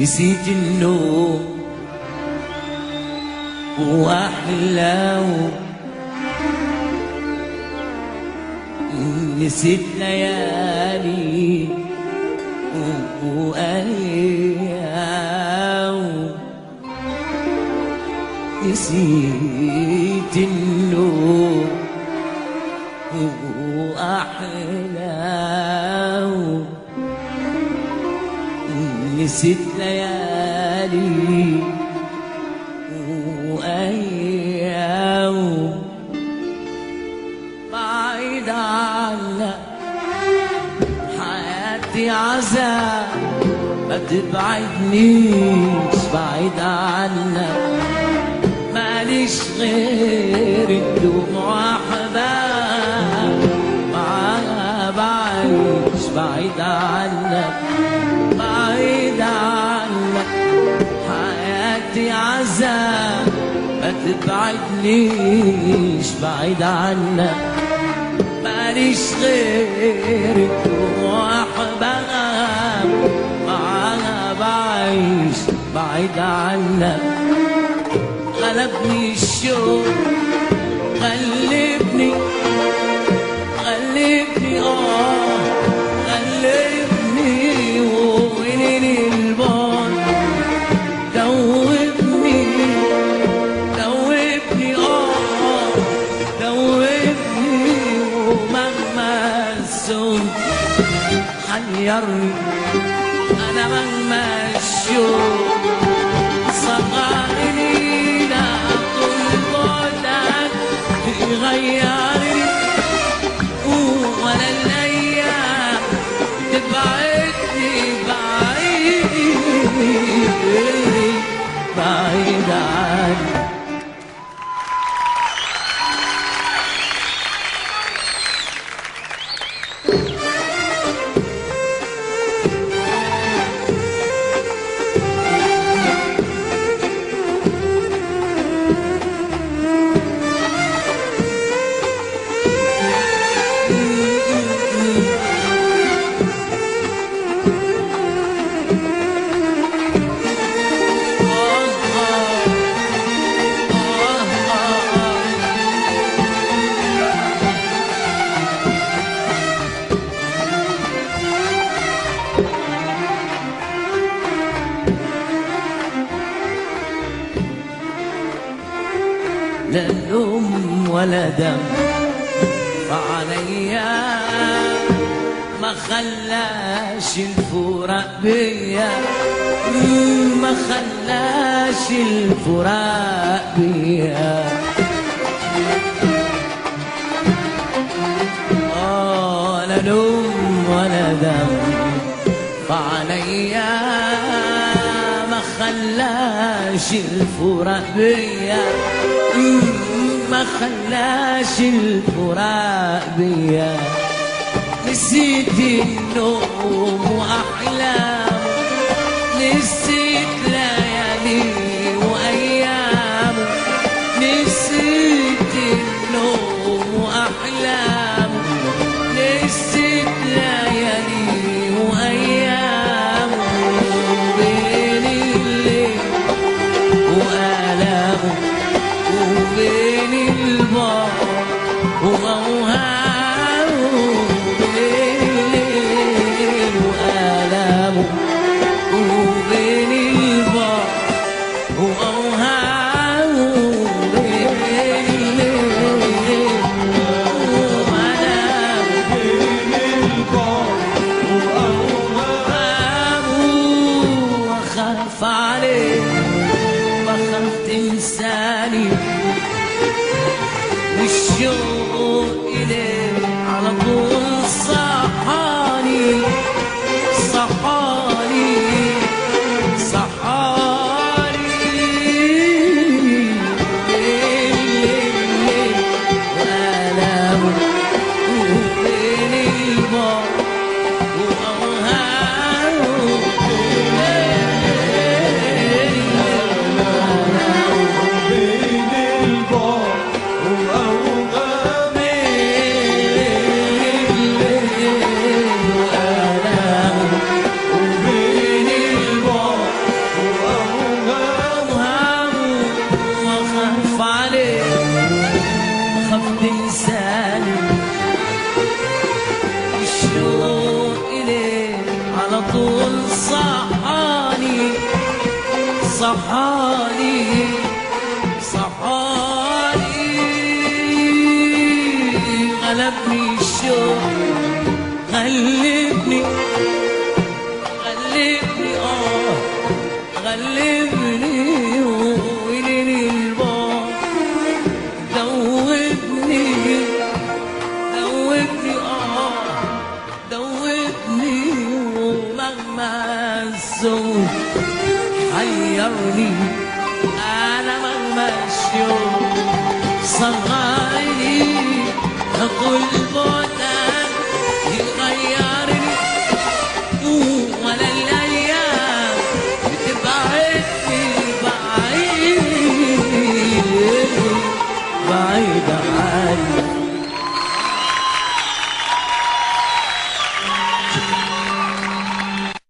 نسيت النوم وأحلام نسيت ليالي وأيام نسيت النوم نسيت ليالي. وأيام بعيد عنك حياتي عذاب ما تبعدنيش بعيد عنك ماليش غير الدموع. عذاب ما تبعدنيش بعيد عنك. ماليش غير الدموع حباب معاها بعيش بعيد عنك. غلبني الشوق غلبني. حيرني أنا مهما الشوق صغرني لا طول بعدك يغيرني ولا دم فعليا ما خلاش الفراق بيا ما خلاش الفراق بيا. آه لا لوم ولا دم فعليا ما خلاش الفراق بيا. ما خلاش الفراق بيا. نسيت النوم واحلام نسيت ليالي وبين البار وأوهامه بين الليل وآلامه واخاف عليك واخاف تنساني والشوق صحاني صحاني غلبني الشوق غلبني غلبني آه غلبني. أنا مهما الشوق صغر